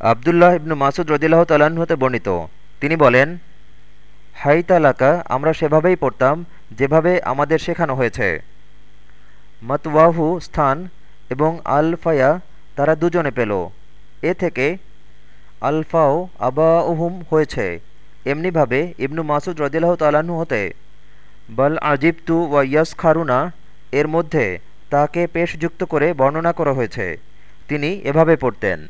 আবদুল্লাহ ইবনু মাসুদ রদিল্লাহ তাল্লাহ্ন হতে বর্ণিত। তিনি বলেন, হাইতালাকা, আমরা সেভাবেই পড়তাম যেভাবে আমাদের শেখানো হয়েছে। মতওয়াহু স্থান এবং আলফায়া তারা দুজনে পেল। এ থেকে আলফাও আবাউহুম হয়েছে। এমনিভাবে ইবনু মাসুদ রদিল্লাহ তাল্লাহ্ন হতে, বল আজিবতু ওয়াইয়াস খারুনা এর মধ্যে তাকে পেশযুক্ত করে বর্ণনা করা হয়েছে। তিনি এভাবে পড়তেন।